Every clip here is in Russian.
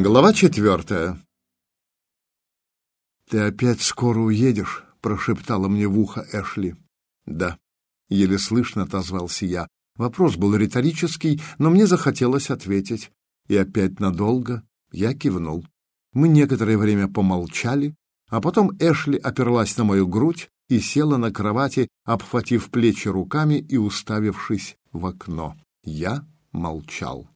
Глава четвертая. «Ты опять скоро уедешь?» — прошептала мне в ухо Эшли. «Да», — еле слышно отозвался я. Вопрос был риторический, но мне захотелось ответить. И опять надолго я кивнул. Мы некоторое время помолчали, а потом Эшли оперлась на мою грудь и села на кровати, обхватив плечи руками и уставившись в окно. Я молчал.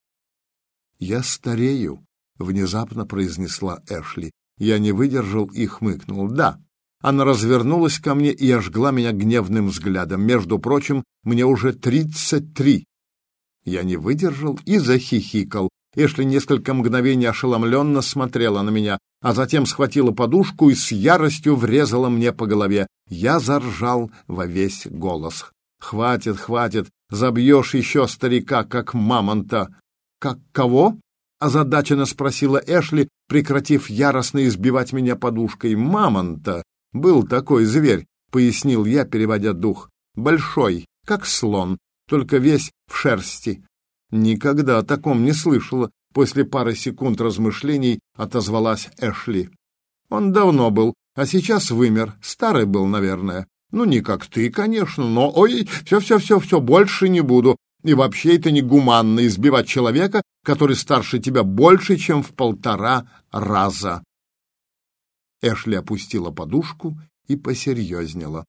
«Я старею», — внезапно произнесла Эшли. Я не выдержал и хмыкнул. «Да». Она развернулась ко мне и ожгла меня гневным взглядом. Между прочим, мне уже тридцать три. Я не выдержал и захихикал. Эшли несколько мгновений ошеломленно смотрела на меня, а затем схватила подушку и с яростью врезала мне по голове. Я заржал во весь голос. «Хватит, хватит, забьешь еще старика, как мамонта!» «Как кого?» — озадаченно спросила Эшли, прекратив яростно избивать меня подушкой. «Мамонта! Был такой зверь!» — пояснил я, переводя дух. «Большой, как слон, только весь в шерсти». «Никогда о таком не слышала», — после пары секунд размышлений отозвалась Эшли. «Он давно был, а сейчас вымер. Старый был, наверное. Ну, не как ты, конечно, но... Ой, все-все-все-все, больше не буду. И вообще это негуманно избивать человека, который старше тебя больше, чем в полтора раза. Эшли опустила подушку и посерьезнела.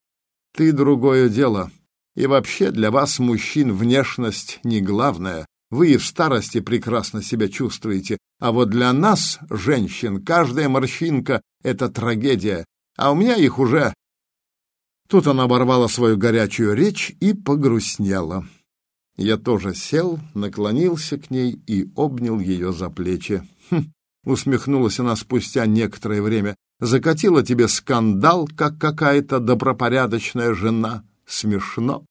Ты другое дело. И вообще для вас, мужчин, внешность не главное. Вы и в старости прекрасно себя чувствуете. А вот для нас, женщин, каждая морщинка — это трагедия. А у меня их уже... Тут она оборвала свою горячую речь и погрустнела. Я тоже сел, наклонился к ней и обнял ее за плечи. Хм, усмехнулась она спустя некоторое время. Закатила тебе скандал, как какая-то добропорядочная жена. Смешно.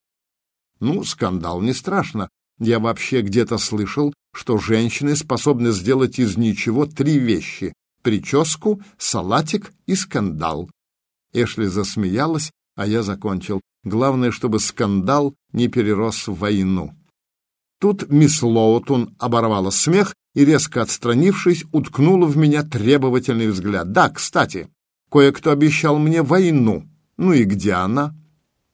Ну, скандал не страшно. Я вообще где-то слышал, что женщины способны сделать из ничего три вещи — прическу, салатик и скандал. Эшли засмеялась, а я закончил. Главное, чтобы скандал не перерос в войну. Тут мисс Лоутон оборвала смех и, резко отстранившись, уткнула в меня требовательный взгляд. «Да, кстати, кое-кто обещал мне войну. Ну и где она?»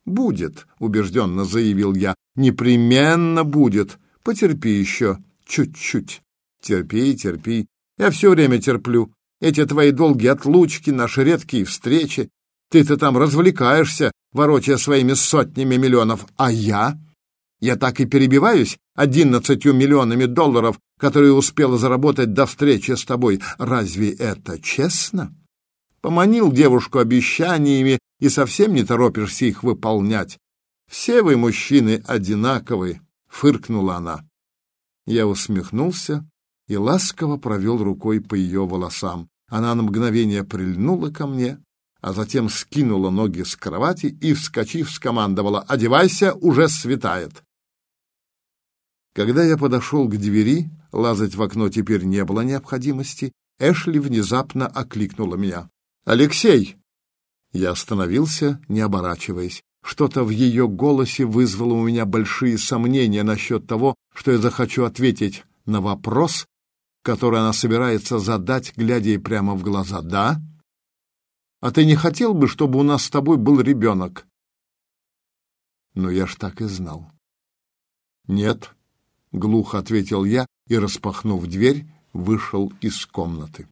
«Будет», — убежденно заявил я. «Непременно будет. Потерпи еще. Чуть-чуть. Терпи, терпи. Я все время терплю. Эти твои долгие отлучки, наши редкие встречи. Ты-то там развлекаешься, ворочая своими сотнями миллионов, а я? Я так и перебиваюсь одиннадцатью миллионами долларов, которые успела заработать до встречи с тобой. Разве это честно? Поманил девушку обещаниями и совсем не торопишься их выполнять. Все вы, мужчины, одинаковы, — фыркнула она. Я усмехнулся и ласково провел рукой по ее волосам. Она на мгновение прильнула ко мне, а затем скинула ноги с кровати и, вскочив, скомандовала «Одевайся, уже светает!». Когда я подошел к двери, лазать в окно теперь не было необходимости, Эшли внезапно окликнула меня. «Алексей!» Я остановился, не оборачиваясь. Что-то в ее голосе вызвало у меня большие сомнения насчет того, что я захочу ответить на вопрос, который она собирается задать, глядя ей прямо в глаза. «Да?» А ты не хотел бы, чтобы у нас с тобой был ребенок? Ну, я ж так и знал. Нет, — глухо ответил я и, распахнув дверь, вышел из комнаты.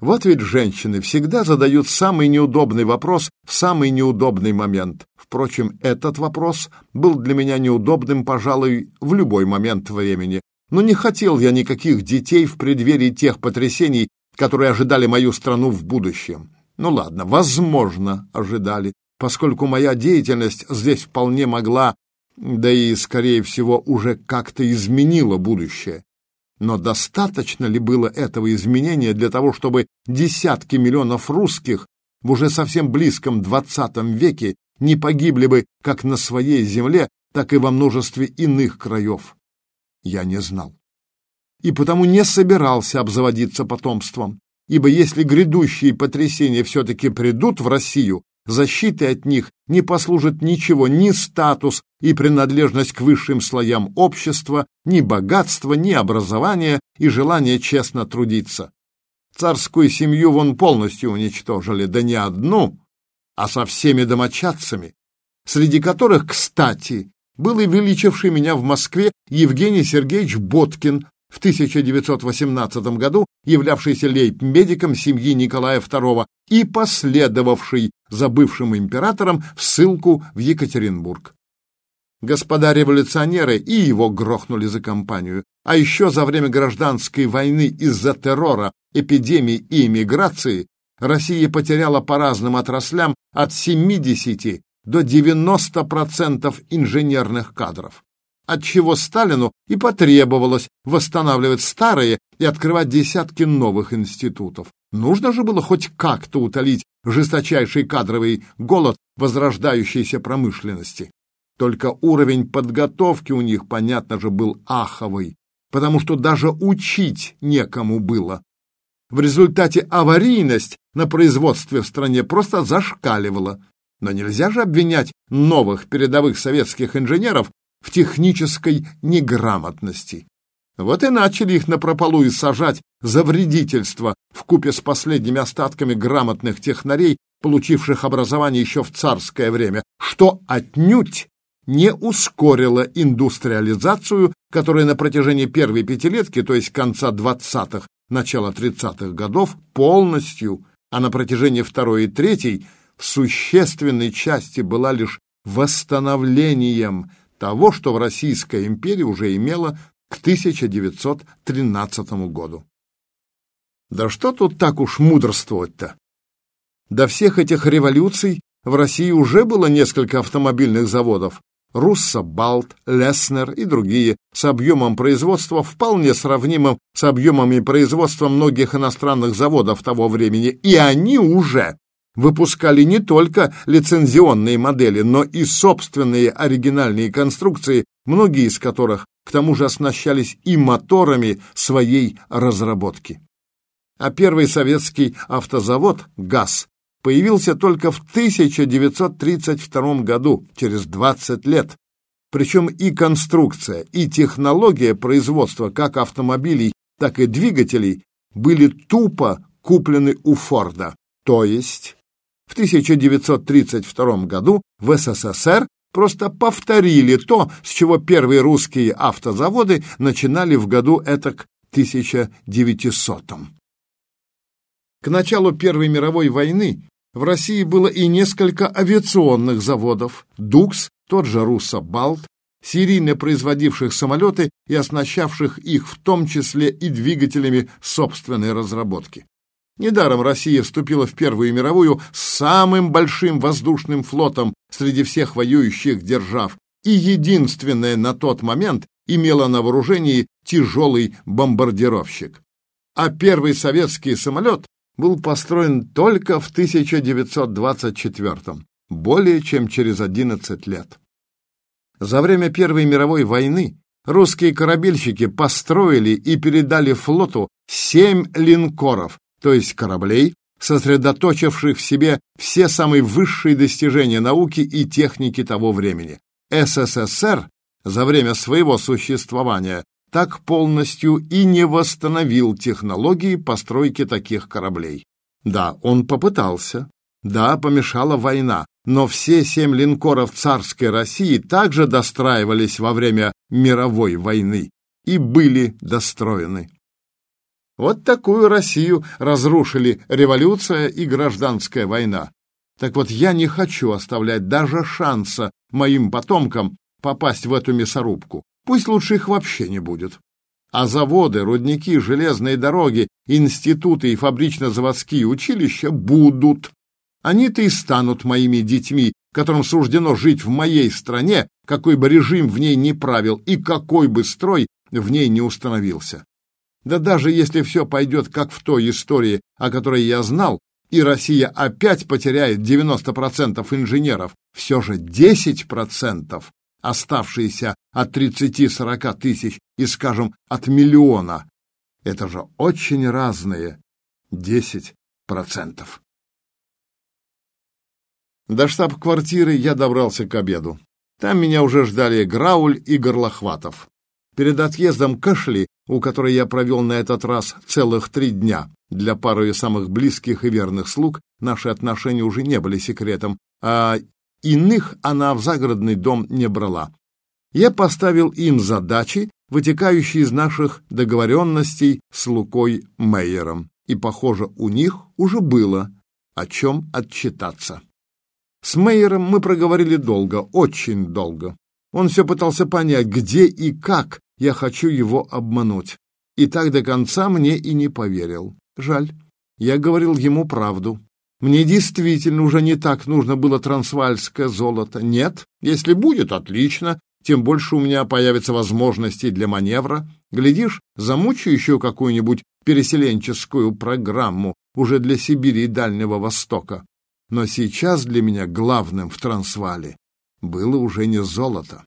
Вот ведь женщины всегда задают самый неудобный вопрос в самый неудобный момент. Впрочем, этот вопрос был для меня неудобным, пожалуй, в любой момент времени. Но не хотел я никаких детей в преддверии тех потрясений, которые ожидали мою страну в будущем. Ну ладно, возможно, ожидали, поскольку моя деятельность здесь вполне могла, да и, скорее всего, уже как-то изменила будущее. Но достаточно ли было этого изменения для того, чтобы десятки миллионов русских в уже совсем близком двадцатом веке не погибли бы как на своей земле, так и во множестве иных краев? Я не знал. И потому не собирался обзаводиться потомством ибо если грядущие потрясения все-таки придут в Россию, защитой от них не послужит ничего, ни статус и принадлежность к высшим слоям общества, ни богатство, ни образование и желание честно трудиться. Царскую семью вон полностью уничтожили, да не одну, а со всеми домочадцами, среди которых, кстати, был и величавший меня в Москве Евгений Сергеевич Боткин, в 1918 году являвшийся лейб-медиком семьи Николая II и последовавший за бывшим императором в ссылку в Екатеринбург. Господа революционеры и его грохнули за компанию, а еще за время гражданской войны из-за террора, эпидемии и эмиграции Россия потеряла по разным отраслям от 70 до 90% инженерных кадров отчего Сталину и потребовалось восстанавливать старые и открывать десятки новых институтов. Нужно же было хоть как-то утолить жесточайший кадровый голод возрождающейся промышленности. Только уровень подготовки у них, понятно же, был аховый, потому что даже учить некому было. В результате аварийность на производстве в стране просто зашкаливала. Но нельзя же обвинять новых передовых советских инженеров в технической неграмотности. Вот и начали их напропалую сажать за вредительство в купе с последними остатками грамотных технарей, получивших образование еще в царское время, что отнюдь не ускорило индустриализацию, которая на протяжении первой пятилетки, то есть конца 20-х, начала 30-х годов, полностью, а на протяжении второй и третьей в существенной части была лишь восстановлением того, что в Российской империи уже имело к 1913 году. Да что тут так уж мудрствовать-то? До всех этих революций в России уже было несколько автомобильных заводов, Руссо, Балт, Леснер и другие, с объемом производства вполне сравнимым с объемами производства многих иностранных заводов того времени, и они уже выпускали не только лицензионные модели, но и собственные оригинальные конструкции, многие из которых к тому же оснащались и моторами своей разработки. А первый советский автозавод «ГАЗ» появился только в 1932 году, через 20 лет. Причем и конструкция, и технология производства как автомобилей, так и двигателей были тупо куплены у Форда. То есть в 1932 году в СССР просто повторили то, с чего первые русские автозаводы начинали в году этак 1900 -м. К началу Первой мировой войны в России было и несколько авиационных заводов, ДУКС, тот же Руссо-Балт, серийно производивших самолеты и оснащавших их в том числе и двигателями собственной разработки. Недаром Россия вступила в Первую мировую с самым большим воздушным флотом среди всех воюющих держав и единственная на тот момент имела на вооружении тяжелый бомбардировщик. А первый советский самолет был построен только в 1924 более чем через 11 лет. За время Первой мировой войны русские корабельщики построили и передали флоту семь линкоров, то есть кораблей, сосредоточивших в себе все самые высшие достижения науки и техники того времени. СССР за время своего существования так полностью и не восстановил технологии постройки таких кораблей. Да, он попытался. Да, помешала война, но все семь линкоров царской России также достраивались во время мировой войны и были достроены. Вот такую Россию разрушили революция и гражданская война. Так вот, я не хочу оставлять даже шанса моим потомкам попасть в эту мясорубку. Пусть лучше их вообще не будет. А заводы, рудники, железные дороги, институты и фабрично-заводские училища будут. Они-то и станут моими детьми, которым суждено жить в моей стране, какой бы режим в ней не правил и какой бы строй в ней не установился. Да даже если все пойдет как в той истории, о которой я знал, и Россия опять потеряет 90% инженеров, все же 10%, оставшиеся от 30-40 тысяч и, скажем, от миллиона, это же очень разные 10%. До штаб-квартиры я добрался к обеду. Там меня уже ждали Грауль и Горлохватов. Перед отъездом к Эшли, у которой я провел на этот раз целых три дня, для пары самых близких и верных слуг наши отношения уже не были секретом, а иных она в загородный дом не брала. Я поставил им задачи, вытекающие из наших договоренностей с Лукой Мейером, и, похоже, у них уже было о чем отчитаться. С Мейером мы проговорили долго, очень долго. Он все пытался понять, где и как я хочу его обмануть. И так до конца мне и не поверил. Жаль. Я говорил ему правду. Мне действительно уже не так нужно было трансвальское золото. Нет, если будет, отлично. Тем больше у меня появится возможностей для маневра. Глядишь, замучу еще какую-нибудь переселенческую программу уже для Сибири и Дальнего Востока. Но сейчас для меня главным в Трансвале было уже не золото.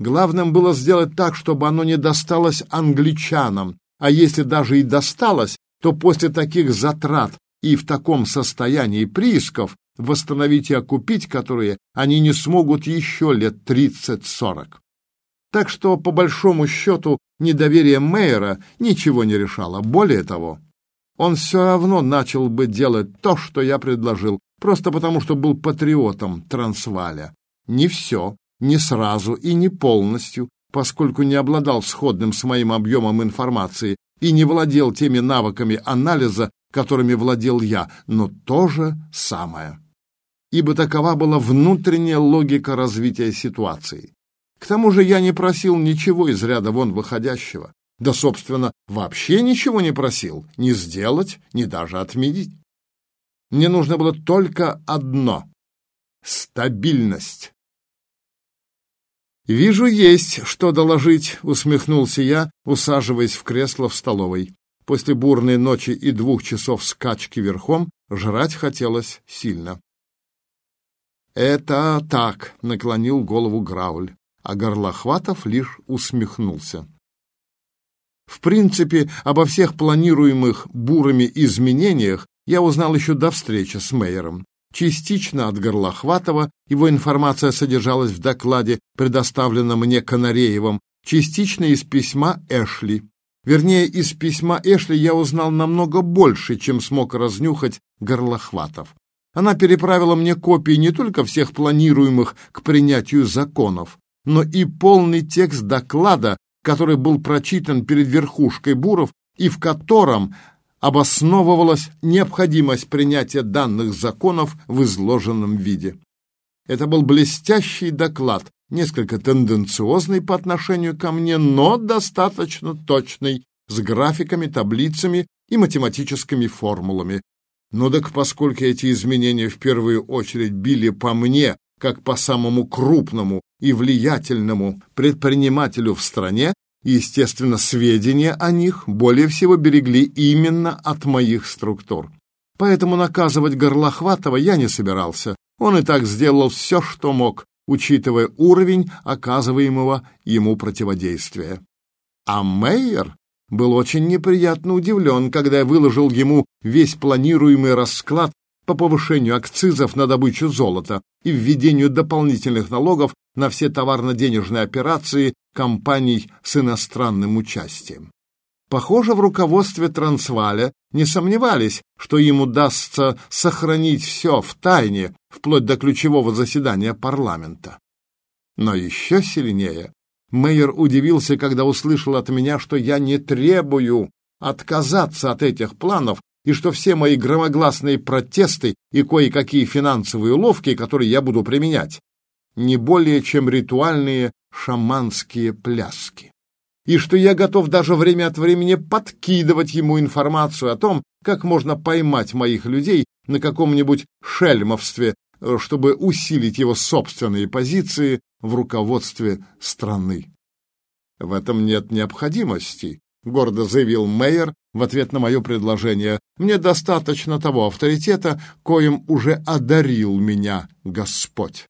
Главным было сделать так, чтобы оно не досталось англичанам, а если даже и досталось, то после таких затрат и в таком состоянии приисков восстановить и окупить которые они не смогут еще лет тридцать-сорок. Так что, по большому счету, недоверие мэра ничего не решало. Более того, он все равно начал бы делать то, что я предложил, просто потому что был патриотом Трансваля. Не все, не сразу и не полностью, поскольку не обладал сходным с моим объемом информации и не владел теми навыками анализа, которыми владел я, но то же самое. Ибо такова была внутренняя логика развития ситуации. К тому же я не просил ничего из ряда вон выходящего. Да, собственно, вообще ничего не просил, ни сделать, ни даже отменить. Мне нужно было только одно — стабильность. «Вижу, есть что доложить», — усмехнулся я, усаживаясь в кресло в столовой. После бурной ночи и двух часов скачки верхом жрать хотелось сильно. «Это так», — наклонил голову Грауль, а Горлохватов лишь усмехнулся. В принципе, обо всех планируемых бурами изменениях я узнал еще до встречи с мэром. Частично от Горлохватова, его информация содержалась в докладе, предоставленном мне Канареевым, частично из письма Эшли. Вернее, из письма Эшли я узнал намного больше, чем смог разнюхать Горлохватов. Она переправила мне копии не только всех планируемых к принятию законов, но и полный текст доклада, который был прочитан перед верхушкой Буров и в котором обосновывалась необходимость принятия данных законов в изложенном виде. Это был блестящий доклад, несколько тенденциозный по отношению ко мне, но достаточно точный, с графиками, таблицами и математическими формулами. Но так поскольку эти изменения в первую очередь били по мне, как по самому крупному и влиятельному предпринимателю в стране, Естественно, сведения о них более всего берегли именно от моих структур. Поэтому наказывать Горлохватова я не собирался. Он и так сделал все, что мог, учитывая уровень оказываемого ему противодействия. А Мейер был очень неприятно удивлен, когда я выложил ему весь планируемый расклад по повышению акцизов на добычу золота и введению дополнительных налогов на все товарно-денежные операции компаний с иностранным участием. Похоже, в руководстве Трансваля не сомневались, что им удастся сохранить все в тайне, вплоть до ключевого заседания парламента. Но еще сильнее Мейер удивился, когда услышал от меня, что я не требую отказаться от этих планов и что все мои громогласные протесты и кое-какие финансовые уловки, которые я буду применять, не более чем ритуальные шаманские пляски. И что я готов даже время от времени подкидывать ему информацию о том, как можно поймать моих людей на каком-нибудь шельмовстве, э, чтобы усилить его собственные позиции в руководстве страны. В этом нет необходимости, гордо заявил Мейер в ответ на мое предложение. Мне достаточно того авторитета, коим уже одарил меня Господь.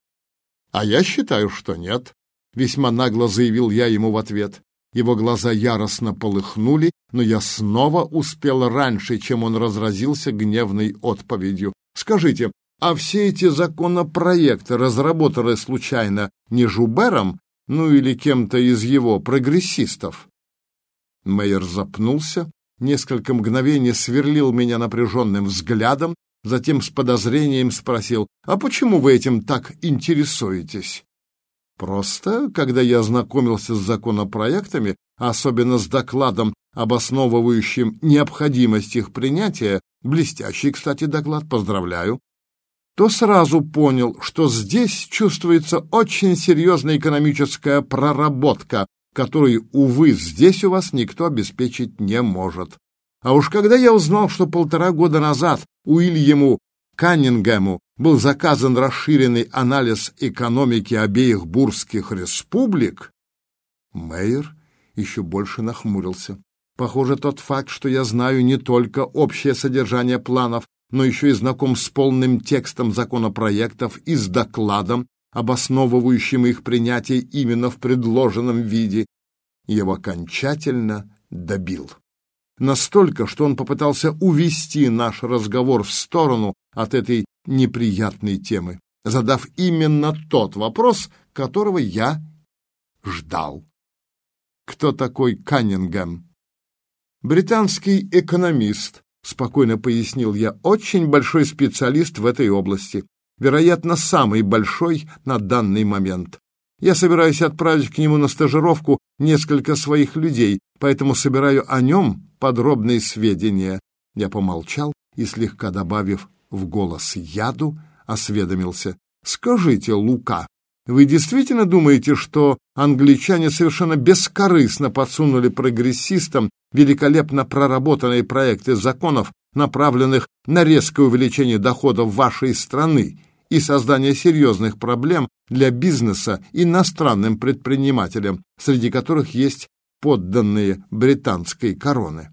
А я считаю, что нет, весьма нагло заявил я ему в ответ. Его глаза яростно полыхнули, но я снова успел раньше, чем он разразился гневной отповедью. Скажите, А все эти законопроекты разработаны случайно не Жубером, ну или кем-то из его прогрессистов? Мейер запнулся, несколько мгновений сверлил меня напряженным взглядом, затем с подозрением спросил, «А почему вы этим так интересуетесь?» Просто, когда я ознакомился с законопроектами, особенно с докладом, обосновывающим необходимость их принятия, блестящий, кстати, доклад, поздравляю, то сразу понял, что здесь чувствуется очень серьезная экономическая проработка, которой, увы, здесь у вас никто обеспечить не может. А уж когда я узнал, что полтора года назад Уильяму Каннингему был заказан расширенный анализ экономики обеих бурских республик, Мейер еще больше нахмурился. Похоже, тот факт, что я знаю не только общее содержание планов, но еще и знаком с полным текстом законопроектов и с докладом, обосновывающим их принятие именно в предложенном виде, его окончательно добил. Настолько, что он попытался увести наш разговор в сторону от этой неприятной темы, задав именно тот вопрос, которого я ждал. Кто такой Каннингем? Британский экономист, спокойно пояснил я, очень большой специалист в этой области, вероятно, самый большой на данный момент. Я собираюсь отправить к нему на стажировку несколько своих людей, поэтому собираю о нем подробные сведения. Я помолчал и, слегка добавив в голос яду, осведомился. «Скажите, Лука, вы действительно думаете, что англичане совершенно бескорыстно подсунули прогрессистам великолепно проработанные проекты законов, направленных на резкое увеличение доходов вашей страны и создание серьезных проблем для бизнеса иностранным предпринимателям, среди которых есть подданные британской короны?